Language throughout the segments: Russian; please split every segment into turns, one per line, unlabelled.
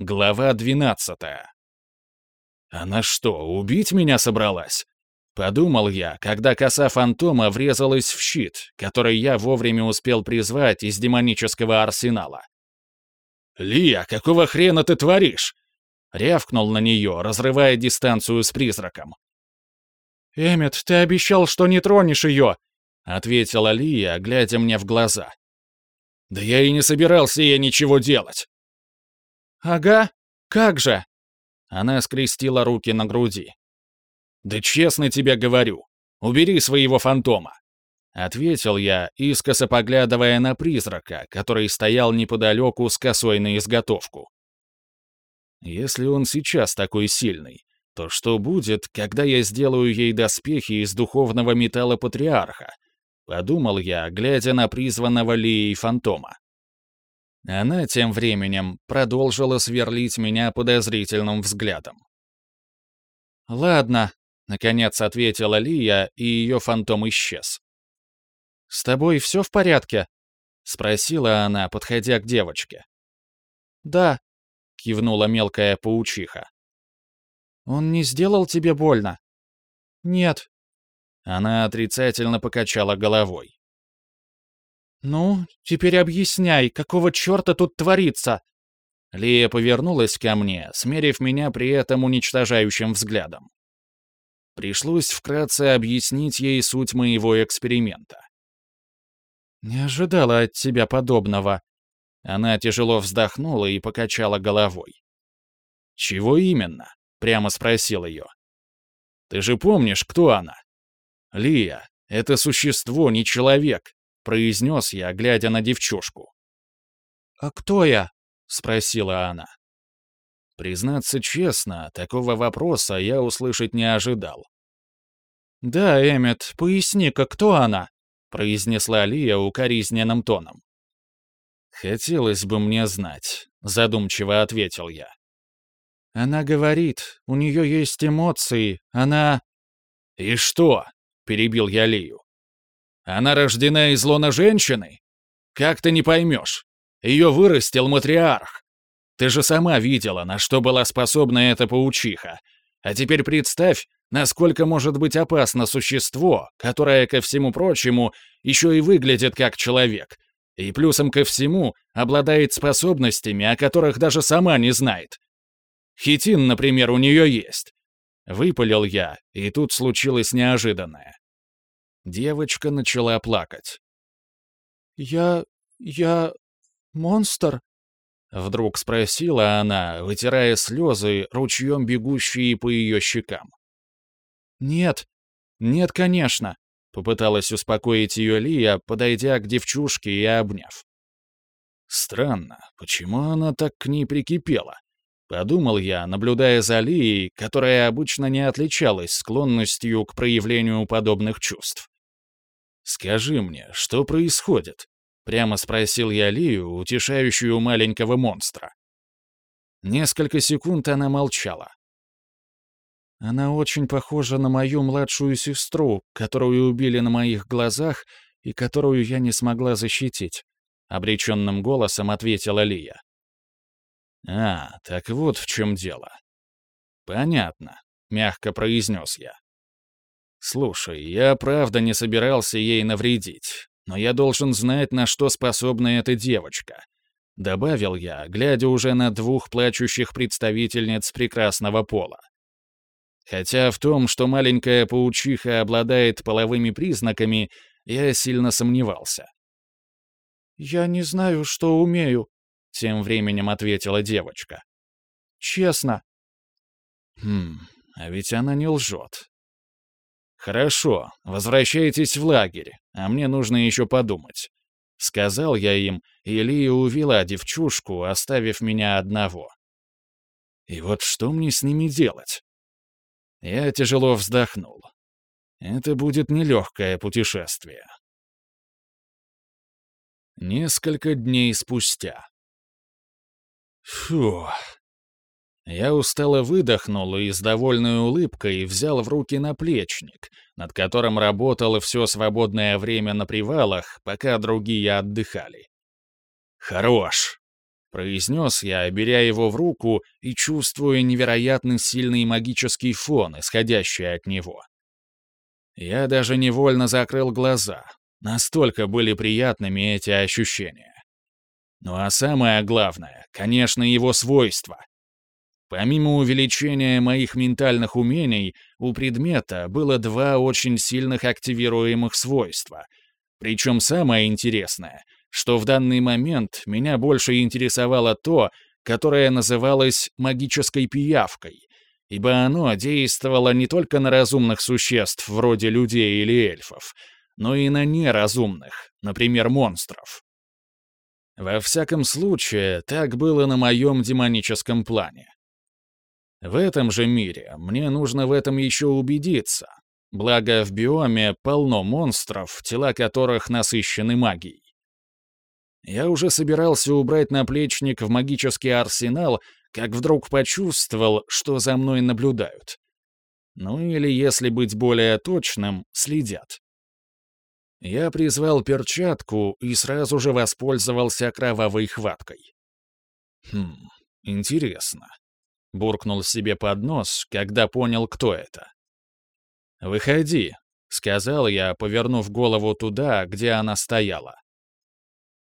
Глава 12. Она что, убить меня собралась? Подумал я, когда коса фантома врезалась в щит, который я вовремя успел призвать из демонического арсенала. «Лия, какого хрена ты творишь?» Рявкнул на нее, разрывая дистанцию с призраком.
«Эммет, ты обещал, что не тронешь ее!»
Ответила Лия, глядя мне в глаза. «Да я и не собирался ей ничего делать!»
«Ага, как же?»
Она скрестила руки на груди. «Да честно тебе говорю, убери своего фантома!» Ответил я, искоса поглядывая на призрака, который стоял неподалеку с косой на изготовку. Если он сейчас такой сильный, то что будет, когда я сделаю ей доспехи из духовного металла патриарха? Подумал я, глядя на призванного Лией фантома. Она тем временем продолжила сверлить меня подозрительным взглядом.
«Ладно», — наконец ответила Лия, и ее фантом исчез. «С тобой все в порядке?» — спросила она, подходя к девочке.
«Да», — кивнула мелкая паучиха.
«Он не сделал тебе больно?»
«Нет». Она отрицательно покачала головой.
«Ну, теперь объясняй, какого черта тут творится?»
Лия повернулась ко мне, смерив меня при этом уничтожающим взглядом. Пришлось вкратце объяснить ей суть моего эксперимента.
«Не ожидала от тебя подобного».
Она тяжело вздохнула и покачала головой. «Чего именно?» — прямо спросил ее. «Ты же помнишь, кто она?» «Лия, это существо, не человек произнес я, глядя на девчушку.
«А кто я?»
— спросила она. Признаться честно, такого вопроса я услышать не ожидал.
«Да, Эммет, поясни-ка, кто она?» — произнесла Лия укоризненным тоном.
«Хотелось бы мне знать», — задумчиво ответил я.
«Она говорит, у нее есть эмоции, она...»
«И что?» — перебил я Лию. Она рождена из лона женщины? Как ты не поймешь? Ее вырастил матриарх. Ты же сама видела, на что была способна эта паучиха. А теперь представь, насколько может быть опасно существо, которое, ко всему прочему, еще и выглядит как человек. И плюсом ко всему, обладает способностями, о которых даже сама не знает. Хитин, например, у нее есть. Выпалил я, и тут случилось неожиданное. Девочка начала плакать.
«Я... я... монстр?»
Вдруг спросила она, вытирая слезы, ручьем бегущие по ее щекам.
«Нет, нет, конечно», — попыталась успокоить ее Лия, подойдя к девчушке и обняв.
«Странно, почему она так к ней прикипела?» Подумал я, наблюдая за Лией, которая обычно не отличалась склонностью к проявлению подобных чувств. «Скажи мне, что происходит?» — прямо спросил я Лию, утешающую маленького монстра. Несколько секунд она молчала.
«Она очень похожа на мою младшую сестру, которую убили на моих глазах и которую я не смогла защитить», — обреченным голосом ответила Лия.
«А, так вот в чем дело». «Понятно», — мягко произнес я. «Слушай, я правда не собирался ей навредить, но я должен знать, на что способна эта девочка», — добавил я, глядя уже на двух плачущих представительниц прекрасного пола. Хотя в том, что маленькая паучиха обладает половыми признаками, я сильно сомневался.
«Я не знаю, что умею», —
тем временем ответила девочка.
«Честно».
«Хм, а ведь она не лжет. «Хорошо, возвращайтесь в лагерь, а мне нужно еще подумать». Сказал я им, и Лия увела девчушку, оставив меня одного. И вот что мне с ними делать? Я тяжело вздохнул. Это будет нелегкое путешествие. Несколько дней спустя. Фух. Я устало выдохнул и с довольной улыбкой взял в руки наплечник, над которым работало все свободное время на привалах, пока другие отдыхали. «Хорош!» — произнес я, беря его в руку и чувствуя невероятно сильный магический фон, исходящий от него. Я даже невольно закрыл глаза. Настолько были приятными эти ощущения. Ну а самое главное, конечно, его свойства. Помимо увеличения моих ментальных умений, у предмета было два очень сильных активируемых свойства. Причем самое интересное, что в данный момент меня больше интересовало то, которое называлось магической пиявкой, ибо оно действовало не только на разумных существ вроде людей или эльфов, но и на неразумных, например, монстров. Во всяком случае, так было на моем демоническом плане. В этом же мире мне нужно в этом еще убедиться. Благо, в биоме полно монстров, тела которых насыщены магией. Я уже собирался убрать наплечник в магический арсенал, как вдруг почувствовал, что за мной наблюдают. Ну или, если быть более точным, следят. Я призвал перчатку и сразу же воспользовался кровавой хваткой. Хм, интересно буркнул себе под нос, когда понял, кто это. «Выходи», — сказал я, повернув голову туда, где она стояла.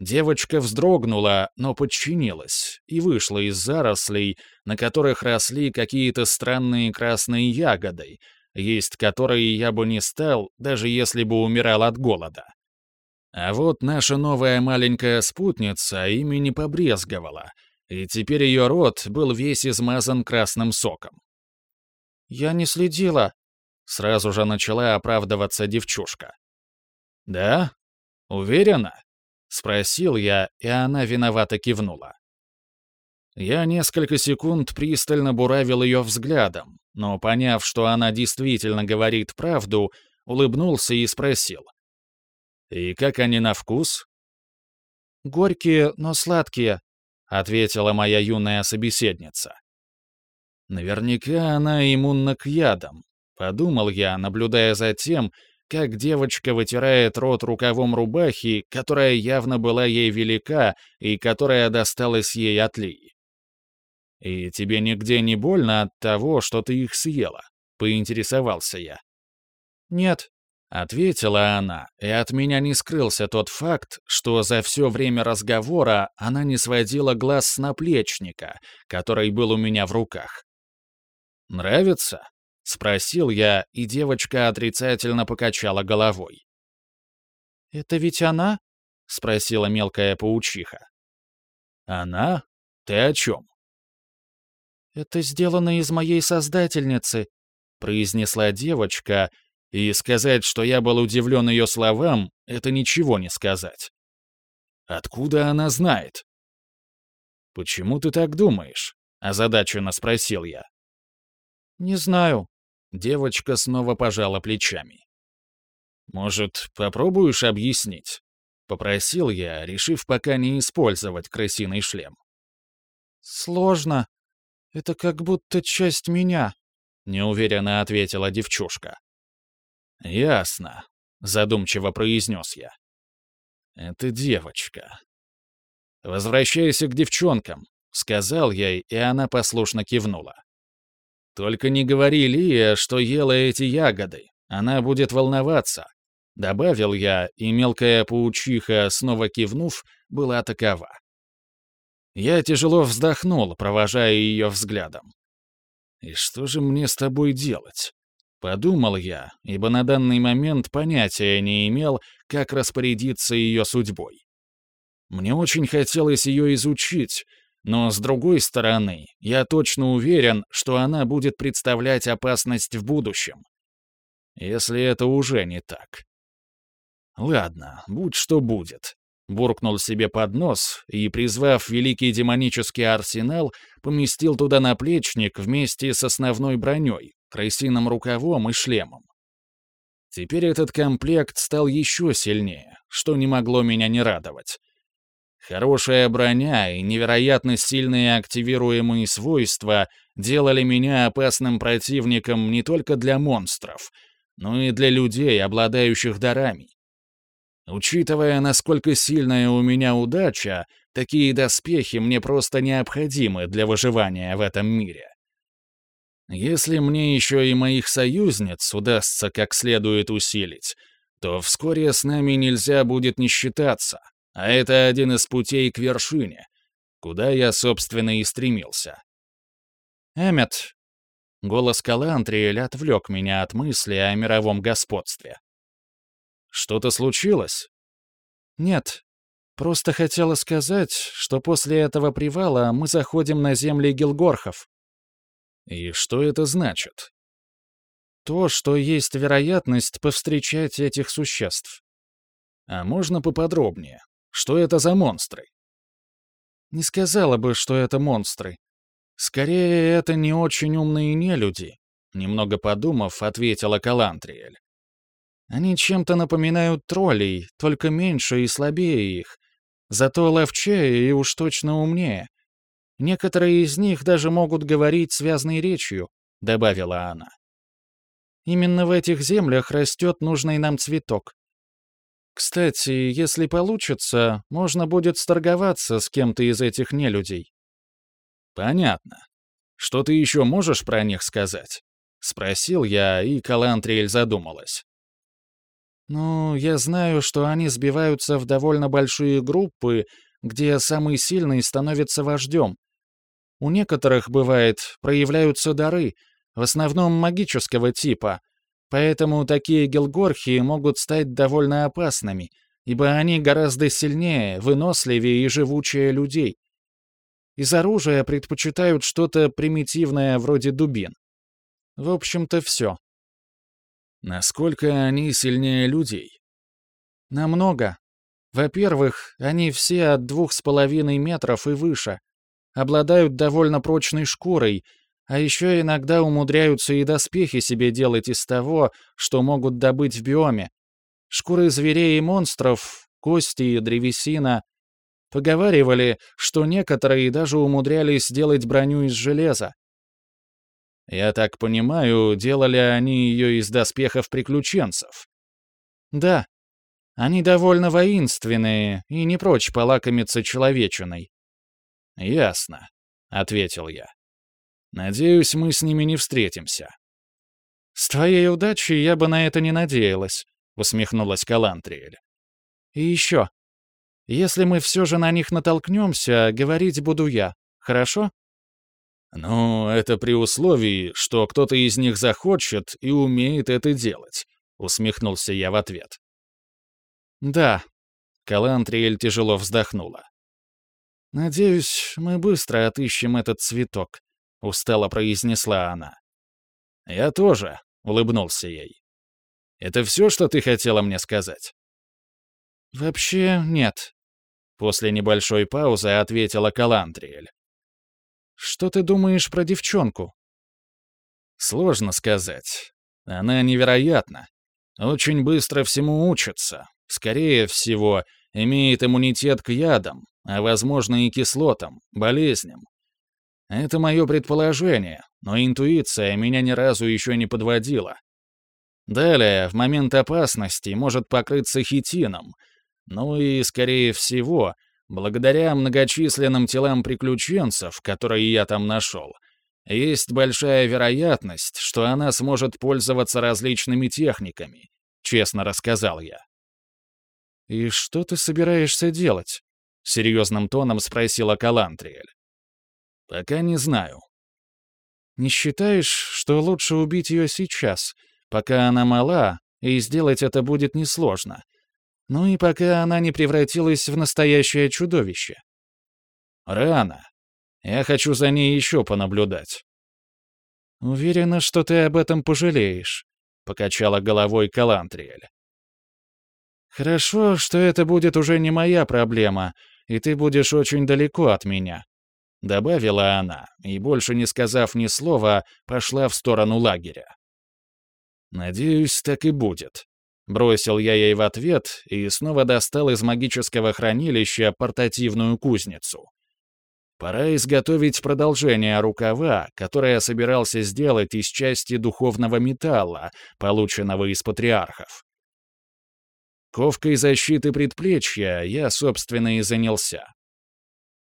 Девочка вздрогнула, но подчинилась и вышла из зарослей, на которых росли какие-то странные красные ягоды, есть которые я бы не стал, даже если бы умирал от голода. А вот наша новая маленькая спутница ими не побрезговала — и теперь ее рот был весь измазан красным соком. «Я не следила», — сразу же начала оправдываться девчушка. «Да? Уверена?» — спросил я, и она виновато кивнула. Я несколько секунд пристально буравил ее взглядом, но, поняв, что она действительно говорит правду, улыбнулся и спросил. «И как они на вкус?» «Горькие, но сладкие», ответила моя юная собеседница. Наверняка она иммунна к ядам, подумал я, наблюдая за тем, как девочка вытирает рот рукавом рубахи, которая явно была ей велика и которая досталась ей от Лии. «И тебе нигде не больно от того, что ты их съела?» — поинтересовался я. «Нет», Ответила она, и от меня не скрылся тот факт, что за все время разговора она не сводила глаз с наплечника, который был у меня в руках. «Нравится?» — спросил я, и девочка отрицательно покачала головой. «Это ведь она?» — спросила мелкая паучиха. «Она? Ты о чем?» «Это сделано из моей создательницы», — произнесла девочка, и сказать, что я был удивлен ее словам, это ничего не сказать. Откуда она знает? «Почему ты так думаешь?» — озадаченно спросил я. «Не знаю». Девочка снова пожала плечами. «Может, попробуешь объяснить?» — попросил я, решив пока не использовать крысиный шлем. «Сложно. Это как будто часть меня», — неуверенно ответила девчушка. «Ясно», — задумчиво произнес я. «Это девочка». «Возвращайся к девчонкам», — сказал я, и она послушно кивнула. «Только не говори Лия, что ела эти ягоды. Она будет волноваться», — добавил я, и мелкая паучиха, снова кивнув, была такова. Я тяжело вздохнул, провожая ее взглядом. «И что же мне с тобой делать?» Подумал я, ибо на данный момент понятия не имел, как распорядиться ее судьбой. Мне очень хотелось ее изучить, но, с другой стороны, я точно уверен, что она будет представлять опасность в будущем. Если это уже не так. Ладно, будь что будет. Буркнул себе под нос и, призвав великий демонический арсенал, поместил туда наплечник вместе с основной броней, крысиным рукавом и шлемом. Теперь этот комплект стал еще сильнее, что не могло меня не радовать. Хорошая броня и невероятно сильные активируемые свойства делали меня опасным противником не только для монстров, но и для людей, обладающих дарами. Учитывая, насколько сильная у меня удача, Такие доспехи мне просто необходимы для выживания в этом мире. Если мне еще и моих союзниц удастся как следует усилить, то вскоре с нами нельзя будет не считаться, а это один из путей к вершине, куда я, собственно, и стремился.
«Эммет!» Голос Калантриэль отвлек меня от мысли о мировом господстве.
«Что-то случилось?»
«Нет. Просто хотела сказать, что после этого привала мы заходим на земли Гилгорхов».
«И что это значит?»
То, что есть вероятность повстречать этих существ.
А можно поподробнее? Что это за монстры?
Не сказала бы, что это монстры. Скорее, это не очень умные нелюди, немного подумав, ответила Калантриэль. Они чем-то напоминают троллей, только меньше и слабее их. Зато ловчее и уж точно умнее. Некоторые из них даже могут говорить связной речью, добавила она. Именно в этих землях растет нужный нам цветок. Кстати, если получится, можно будет сторговаться с кем-то из этих нелюдей.
Понятно. Что ты еще можешь про них сказать? Спросил я, и Калантриэль задумалась.
Ну, я знаю, что они сбиваются в довольно большие группы, где самый сильный становится вождем. У некоторых, бывает, проявляются дары — в основном магического типа, поэтому такие гелгорхи могут стать довольно опасными, ибо они гораздо сильнее, выносливее и живучее людей. Из оружия предпочитают что-то примитивное вроде дубин. В общем-то, все.
Насколько они сильнее людей?
Намного. Во-первых, они все от двух с половиной метров и выше, обладают довольно прочной шкурой а еще иногда умудряются и доспехи себе делать из того, что могут добыть в биоме. Шкуры зверей и монстров, кости и древесина. Поговаривали, что некоторые даже умудрялись делать броню из железа.
Я так понимаю, делали они ее из доспехов приключенцев.
Да. Они довольно воинственные и не прочь полакомиться человечиной.
Ясно, — ответил я. Надеюсь, мы с ними не встретимся».
«С твоей удачей я бы на это не надеялась», — усмехнулась Калантриэль. «И еще. Если мы все же на них натолкнемся, говорить буду я, хорошо?»
«Ну, это при условии, что кто-то из них захочет и умеет это делать», — усмехнулся я в ответ.
«Да», — Калантриэль тяжело вздохнула. «Надеюсь, мы быстро отыщем этот цветок — устало произнесла она.
«Я тоже», — улыбнулся ей. «Это все, что ты хотела мне сказать?»
«Вообще нет», — после небольшой паузы ответила Калантриэль. «Что ты думаешь про девчонку?»
«Сложно сказать. Она невероятна. Очень быстро всему учится. Скорее всего, имеет иммунитет к ядам, а, возможно, и кислотам, болезням. Это мое предположение, но интуиция меня ни разу еще не подводила. Далее, в момент опасности, может покрыться хитином. Ну и, скорее всего, благодаря многочисленным телам приключенцев, которые я там нашел, есть большая вероятность, что она сможет пользоваться различными техниками, честно рассказал я.
«И что ты собираешься делать?» — серьезным тоном спросила Калантриэль.
Пока не знаю.
Не считаешь, что лучше убить ее сейчас, пока она мала, и сделать это будет несложно? Ну и пока она не превратилась в настоящее чудовище.
Рано. Я хочу за ней еще понаблюдать.
Уверена, что ты об этом пожалеешь, покачала головой Калантриэль. Хорошо, что это будет уже не моя проблема, и ты будешь очень далеко от меня. Добавила она, и, больше не сказав ни слова, пошла в сторону лагеря.
«Надеюсь, так и будет», — бросил я ей в ответ и снова достал из магического хранилища портативную кузницу. Пора изготовить продолжение рукава, которое я собирался сделать из части духовного металла, полученного из патриархов. Ковкой защиты предплечья я, собственно, и занялся.